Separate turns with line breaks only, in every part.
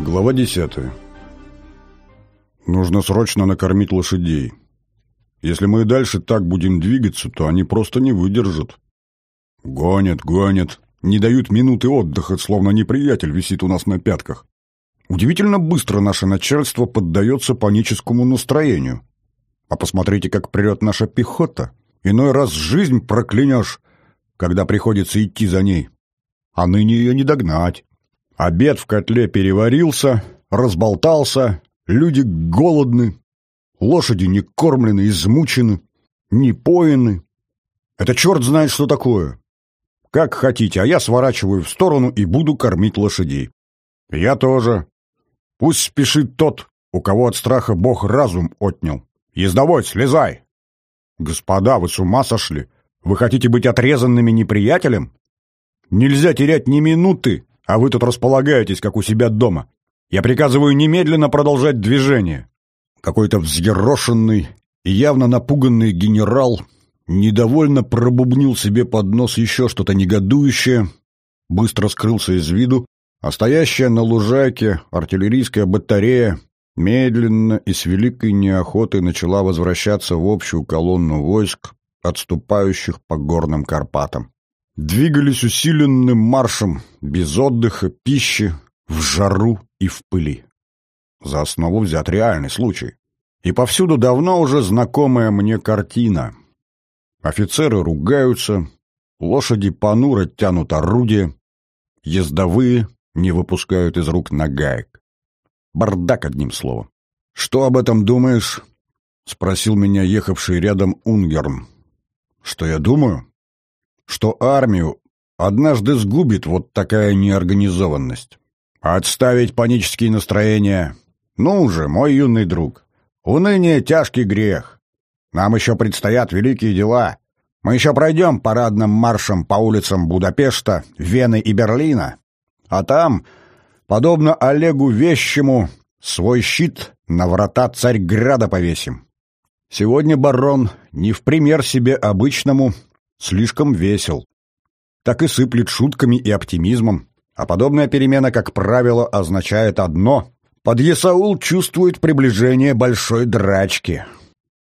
Глава 10. Нужно срочно накормить лошадей. Если мы и дальше так будем двигаться, то они просто не выдержат. Гонят, гонят, не дают минуты отдыха, словно неприятель висит у нас на пятках. Удивительно быстро наше начальство поддается паническому настроению. А посмотрите, как прет наша пехота. Иной раз жизнь проклянешь, когда приходится идти за ней. А ныне ее не догнать. Обед в котле переварился, разболтался, люди голодны, лошади не кормлены, измучены, не поены. Это черт знает, что такое. Как хотите, а я сворачиваю в сторону и буду кормить лошадей. Я тоже. Пусть спешит тот, у кого от страха бог разум отнял. Ездовой, слезай! Господа, вы с ума сошли? Вы хотите быть отрезанными неприятелем? Нельзя терять ни минуты, а вы тут располагаетесь, как у себя дома. Я приказываю немедленно продолжать движение. Какой-то взъерошенный и явно напуганный генерал недовольно пробубнил себе под нос еще что-то негодующее, быстро скрылся из виду, а стоящая на лужайке артиллерийская батарея медленно и с великой неохотой начала возвращаться в общую колонну войск, отступающих по горным Карпатам двигались усиленным маршем, без отдыха, пищи, в жару и в пыли. За основу взят реальный случай. И повсюду давно уже знакомая мне картина. Офицеры ругаются, лошади понуро тянут орудия, ездовые не выпускают из рук нагаек. Бардак, одним словом. «Что об этом думаешь?» — спросил меня ехавший рядом Унгерн. «Что я думаю?» Что армию однажды сгубит вот такая неорганизованность. Отставить панические настроения. Ну же, мой юный друг. Уныние — тяжкий грех. Нам еще предстоят великие дела. Мы еще пройдем парадным маршем по улицам Будапешта, Вены и Берлина. А там, подобно Олегу Вещему, свой щит на врата Царьграда повесим. Сегодня барон не в пример себе обычному слишком весел. Так и сыплет шутками и оптимизмом. А подобная перемена, как правило, означает одно — подъясаул чувствует приближение большой драчки.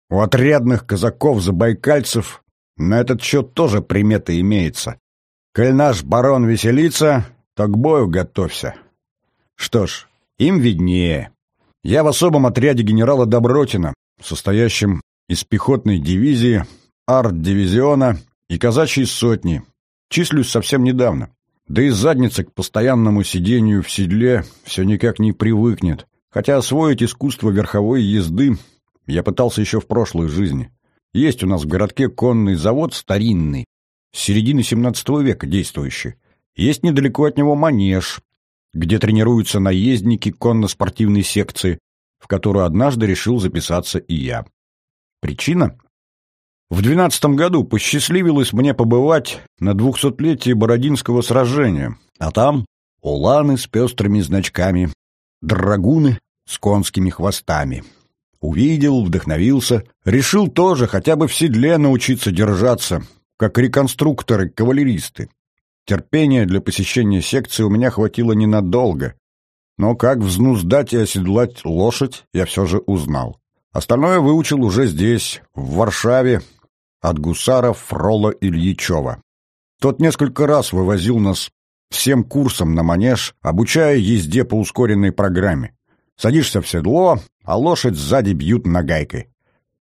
У отрядных казаков-забайкальцев на этот счет тоже примета имеется. Коль наш барон веселится, то к бою готовься. Что ж, им виднее. Я в особом отряде генерала Добротина, состоящем из пехотной дивизии, арт-дивизиона и казачьей сотни. Числюсь совсем недавно. Да и задница к постоянному сидению в седле все никак не привыкнет. Хотя освоить искусство верховой езды я пытался еще в прошлой жизни. Есть у нас в городке конный завод старинный, с середины XVII века действующий. Есть недалеко от него манеж, где тренируются наездники конно-спортивной секции, в которую однажды решил записаться и я. Причина? В двенадцатом году посчастливилось мне побывать на двухсотлетии Бородинского сражения, а там уланы с пестрыми значками, драгуны с конскими хвостами. Увидел, вдохновился, решил тоже хотя бы в седле научиться держаться, как реконструкторы-кавалеристы. Терпения для посещения секции у меня хватило ненадолго, но как взнуздать и оседлать лошадь я все же узнал. Остальное выучил уже здесь, в Варшаве, от гусара Фрола Ильичева. Тот несколько раз вывозил нас всем курсом на манеж, обучая езде по ускоренной программе. Садишься в седло, а лошадь сзади бьют нагайкой.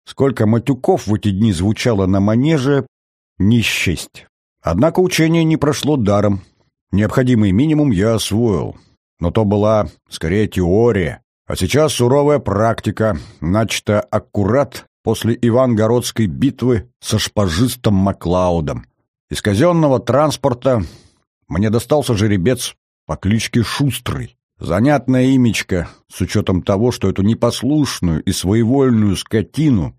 Сколько матюков в эти дни звучало на манеже, не счесть. Однако учение не прошло даром. Необходимый минимум я освоил. Но то была, скорее, теория. А сейчас суровая практика, начата аккурат после Ивангородской битвы со шпажистом Маклаудом. Из казенного транспорта мне достался жеребец по кличке Шустрый. Занятное имечко, с учетом того, что эту непослушную и своевольную скотину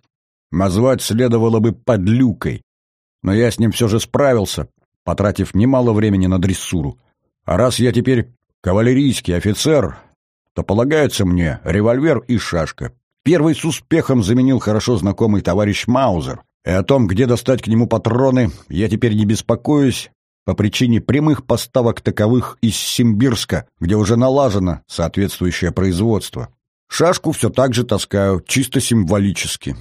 назвать следовало бы подлюкой. Но я с ним все же справился, потратив немало времени на дрессуру. А раз я теперь кавалерийский офицер, то полагается мне револьвер и шашка. Первый с успехом заменил хорошо знакомый товарищ Маузер, и о том, где достать к нему патроны, я теперь не беспокоюсь, по причине прямых поставок таковых из Симбирска, где уже налажено соответствующее производство. Шашку все так же таскаю, чисто символически.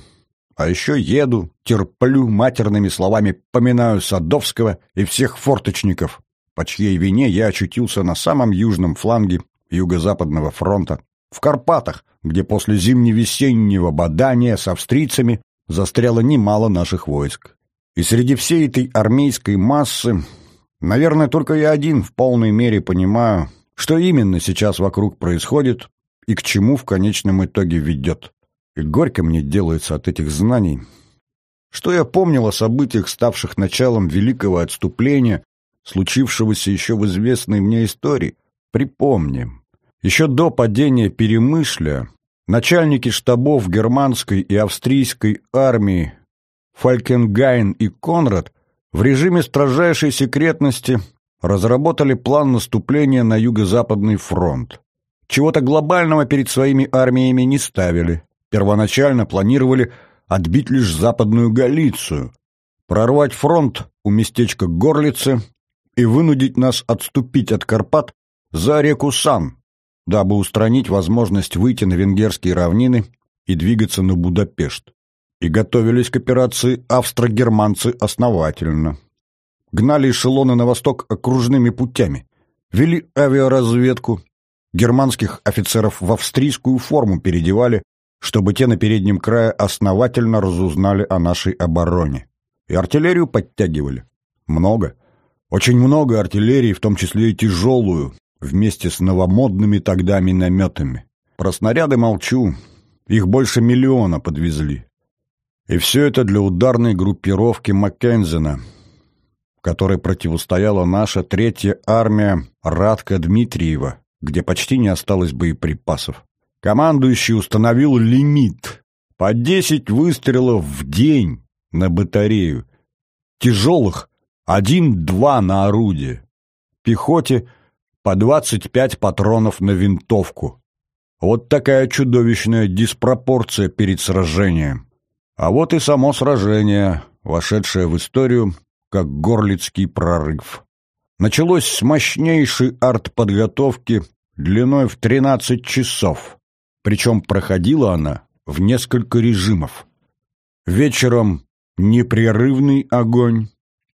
А еще еду, терплю, матерными словами поминаю Садовского и всех форточников, по чьей вине я очутился на самом южном фланге Юго-Западного фронта, в Карпатах, где после зимне-весеннего бадания с австрийцами застряло немало наших войск. И среди всей этой армейской массы, наверное, только я один в полной мере понимаю, что именно сейчас вокруг происходит и к чему в конечном итоге ведет. И горько мне делается от этих знаний. Что я помнил о событиях, ставших началом великого отступления, случившегося еще в известной мне истории? Припомним. Еще до падения Перемышля начальники штабов германской и австрийской армии Фалькенгайн и Конрад в режиме строжайшей секретности разработали план наступления на Юго-Западный фронт. Чего-то глобального перед своими армиями не ставили. Первоначально планировали отбить лишь Западную Галицию, прорвать фронт у местечка Горлицы и вынудить нас отступить от Карпат за реку Сан, дабы устранить возможность выйти на венгерские равнины и двигаться на Будапешт. И готовились к операции австро-германцы основательно. Гнали эшелоны на восток окружными путями, вели авиаразведку, германских офицеров в австрийскую форму переодевали, чтобы те на переднем крае основательно разузнали о нашей обороне. И артиллерию подтягивали. Много. Очень много артиллерии, в том числе и тяжелую, вместе с новомодными тогда минометами. Про снаряды молчу, их больше миллиона подвезли. И все это для ударной группировки Маккензена, которой противостояла наша третья армия Радка Дмитриева, где почти не осталось боеприпасов. Командующий установил лимит по 10 выстрелов в день на батарею, тяжелых один-два на орудие, пехоте по 25 патронов на винтовку. Вот такая чудовищная диспропорция перед сражением. А вот и само сражение, вошедшее в историю как Горлицкий прорыв. Началось с мощнейшей артподготовки длиной в 13 часов. Причем проходила она в несколько режимов. Вечером непрерывный огонь,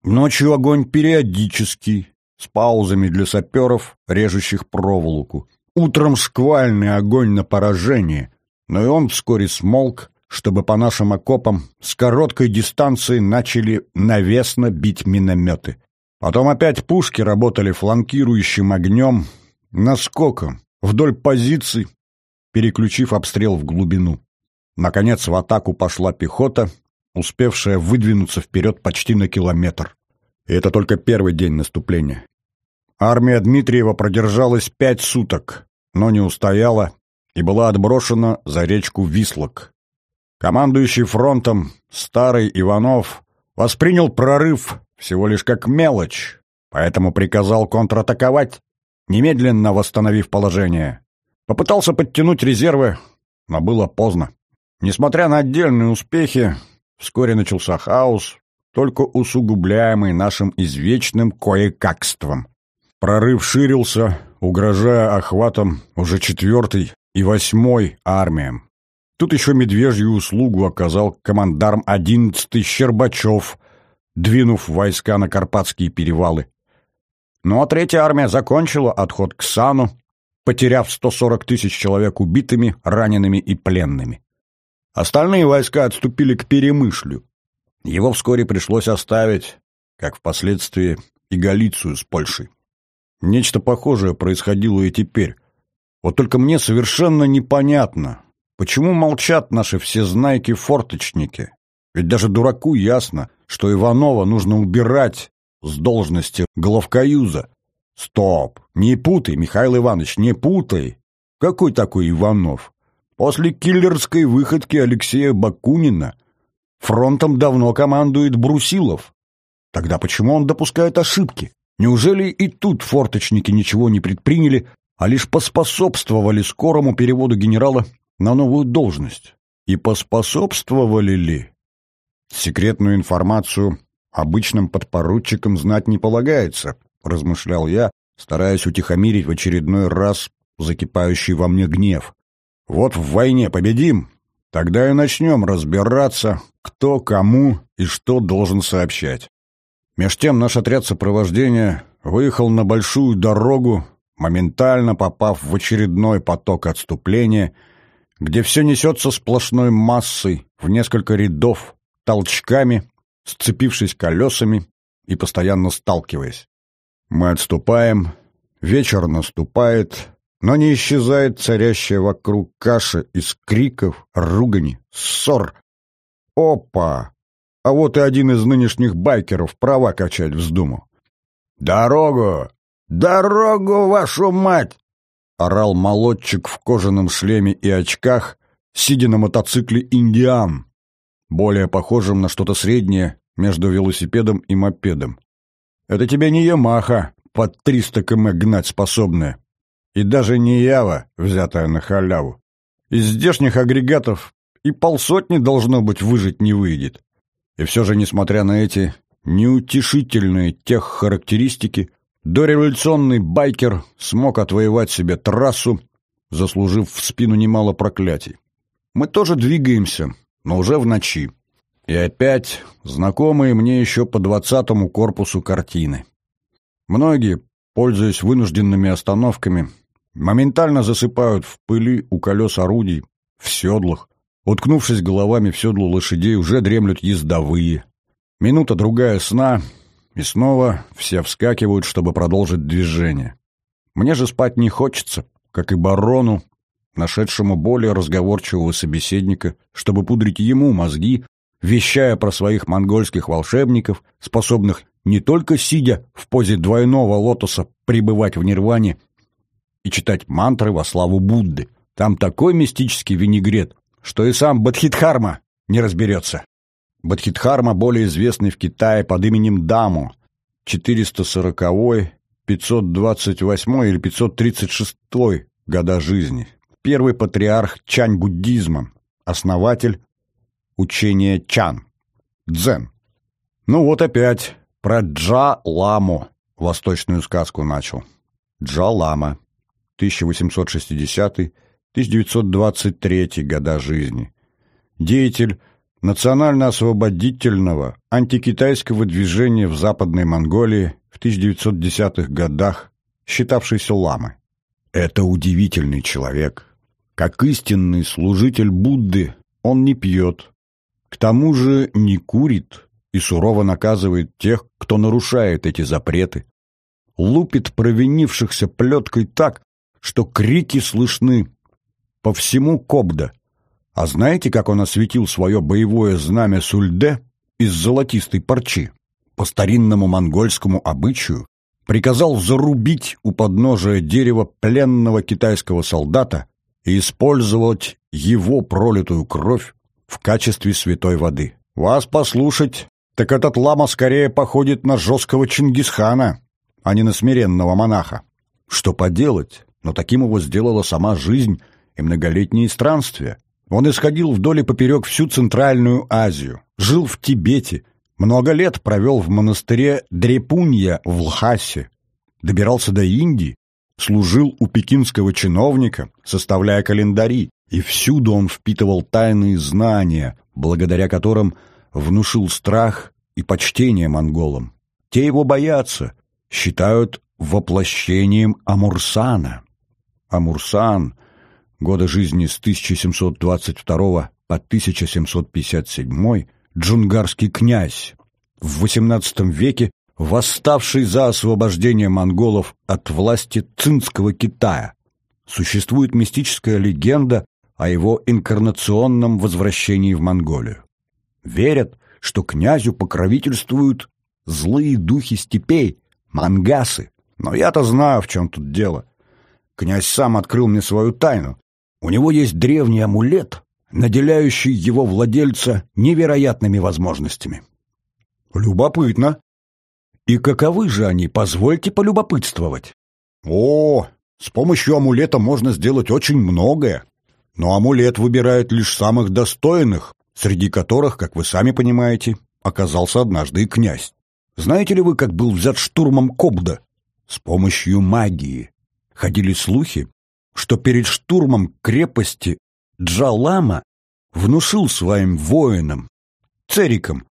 ночью огонь периодический, с паузами для саперов, режущих проволоку. Утром шквальный огонь на поражение, но и он вскоре смолк, чтобы по нашим окопам с короткой дистанции начали навесно бить минометы. Потом опять пушки работали фланкирующим огнем, наскоком, вдоль позиций, переключив обстрел в глубину. Наконец в атаку пошла пехота, успевшая выдвинуться вперед почти на километр. И это только первый день наступления. Армия Дмитриева продержалась пять суток, но не устояла и была отброшена за речку Вислок. Командующий фронтом старый Иванов воспринял прорыв всего лишь как мелочь, поэтому приказал контратаковать, немедленно восстановив положение. Попытался подтянуть резервы, но было поздно. Несмотря на отдельные успехи, вскоре начался хаос, только усугубляемый нашим извечным кое-какством. Прорыв ширился, угрожая охватом уже четвертой и восьмой армиям. Тут еще медвежью услугу оказал командарм одиннадцатый Щербачев, двинув войска на Карпатские перевалы. Ну а третья армия закончила отход к Сану, потеряв 140 тысяч человек убитыми, ранеными и пленными. Остальные войска отступили к Перемышлю. Его вскоре пришлось оставить, как впоследствии и Галицию с Польшей. Нечто похожее происходило и теперь. Вот только мне совершенно непонятно, почему молчат наши всезнайки-форточники. Ведь даже дураку ясно, что Иванова нужно убирать с должности главкоюза. Стоп! Не путай, Михаил Иванович, не путай! Какой такой Иванов? После киллерской выходки Алексея Бакунина фронтом давно командует Брусилов. Тогда почему он допускает ошибки? Неужели и тут форточники ничего не предприняли, а лишь поспособствовали скорому переводу генерала на новую должность? И поспособствовали ли? Секретную информацию обычным подпоручикам знать не полагается, размышлял я, стараясь утихомирить в очередной раз закипающий во мне гнев. Вот в войне победим, тогда и начнем разбираться, кто кому и что должен сообщать. Меж тем наш отряд сопровождения выехал на большую дорогу, моментально попав в очередной поток отступления, где все несется сплошной массой, в несколько рядов, толчками, сцепившись колесами и постоянно сталкиваясь. Мы отступаем, вечер наступает, но не исчезает царящая вокруг каша из криков, ругани, ссор. Опа! А вот и один из нынешних байкеров права качать вздумал. «Дорогу! Дорогу, вашу мать!» — орал молодчик в кожаном шлеме и очках, сидя на мотоцикле «Индиан», более похожем на что-то среднее между велосипедом и мопедом. Это тебе не Ямаха под 300 км гнать способная. И даже не Ява, взятая на халяву. Из здешних агрегатов и полсотни, должно быть, выжить не выйдет. И все же, несмотря на эти неутешительные тех характеристики, дореволюционный байкер смог отвоевать себе трассу, заслужив в спину немало проклятий. Мы тоже двигаемся, но уже в ночи. И опять знакомые мне еще по двадцатому корпусу картины. Многие, пользуясь вынужденными остановками, моментально засыпают в пыли у колес орудий, в седлах. Уткнувшись головами в седло лошадей, уже дремлют ездовые. Минута-другая сна, и снова все вскакивают, чтобы продолжить движение. Мне же спать не хочется, как и барону, нашедшему более разговорчивого собеседника, чтобы пудрить ему мозги, вещая про своих монгольских волшебников, способных не только сидя в позе двойного лотоса пребывать в нирване и читать мантры во славу Будды. Там такой мистический винегрет, что и сам Бадхидхарма не разберется. Бадхидхарма более известный в Китае под именем Даму, 440 528 или 536 года жизни. Первый патриарх чань-буддизма, основатель учения чан, дзен. Ну вот опять про Джа-ламу восточную сказку начал. Джа-лама, 1860-1923 года жизни. Деятель национально-освободительного антикитайского движения в Западной Монголии в 1910-х годах, считавшийся ламой. Это удивительный человек. Как истинный служитель Будды он не пьет. К тому же не курит и сурово наказывает тех, кто нарушает эти запреты. Лупит провинившихся плеткой так, что крики слышны по всему Кобда. А знаете, как он осветил свое боевое знамя Сульде из золотистой парчи? По старинному монгольскому обычаю приказал зарубить у подножия дерева пленного китайского солдата и использовать его пролитую кровь в качестве святой воды. Вас послушать, так этот лама скорее походит на жесткого Чингисхана, а не на смиренного монаха. Что поделать, но таким его сделала сама жизнь и многолетние странствия. Он исходил вдоль и поперек всю Центральную Азию, жил в Тибете, много лет провел в монастыре Дрепунья в Лхасе, добирался до Индии, служил у пекинского чиновника, составляя календари, и всюду он впитывал тайные знания, благодаря которым внушил страх и почтение монголам. Те его боятся, считают воплощением Амурсана. Амурсан, годы жизни с 1722 по 1757, джунгарский князь, в XVIII веке восставший за освобождение монголов от власти цинского Китая. Существует мистическая легенда о его инкарнационном возвращении в Монголию. Верят, что князю покровительствуют злые духи степей, мангасы. Но я-то знаю, в чем тут дело. Князь сам открыл мне свою тайну. У него есть древний амулет, наделяющий его владельца невероятными возможностями. Любопытно. И каковы же они, позвольте полюбопытствовать? О, с помощью амулета можно сделать очень многое. Но амулет выбирает лишь самых достойных, среди которых, как вы сами понимаете, оказался однажды и князь. Знаете ли вы, как был взят штурмом Кобда? С помощью магии. Ходили слухи, что перед штурмом крепости Джалама внушил своим воинам, церикам,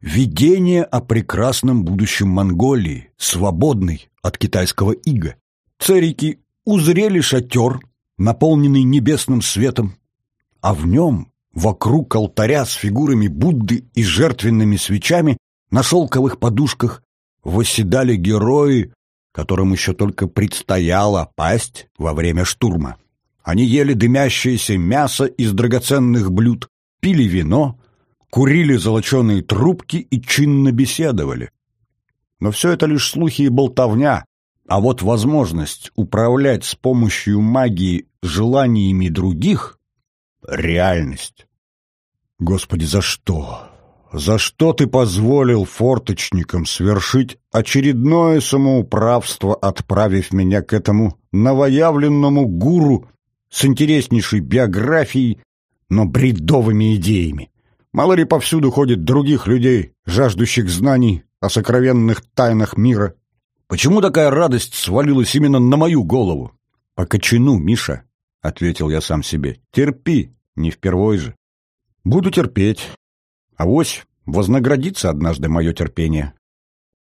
видение о прекрасном будущем Монголии, свободной от китайского ига. Церики узрели шатер, наполненный небесным светом, а в нем, вокруг алтаря с фигурами Будды и жертвенными свечами, на шелковых подушках восседали герои, которым еще только предстояло пасть во время штурма. Они ели дымящееся мясо из драгоценных блюд, пили вино, курили золоченые трубки и чинно беседовали. Но все это лишь слухи и болтовня, а вот возможность управлять с помощью магии желаниями других — реальность. Господи, за что? За что ты позволил форточникам свершить очередное самоуправство, отправив меня к этому новоявленному гуру с интереснейшей биографией, но бредовыми идеями. Мало ли повсюду ходит других людей, жаждущих знаний о сокровенных тайнах мира. Почему такая радость свалилась именно на мою голову? По кочану, Миша, — ответил я сам себе. Терпи, не впервой же. Буду терпеть. Авось вознаградится однажды мое терпение.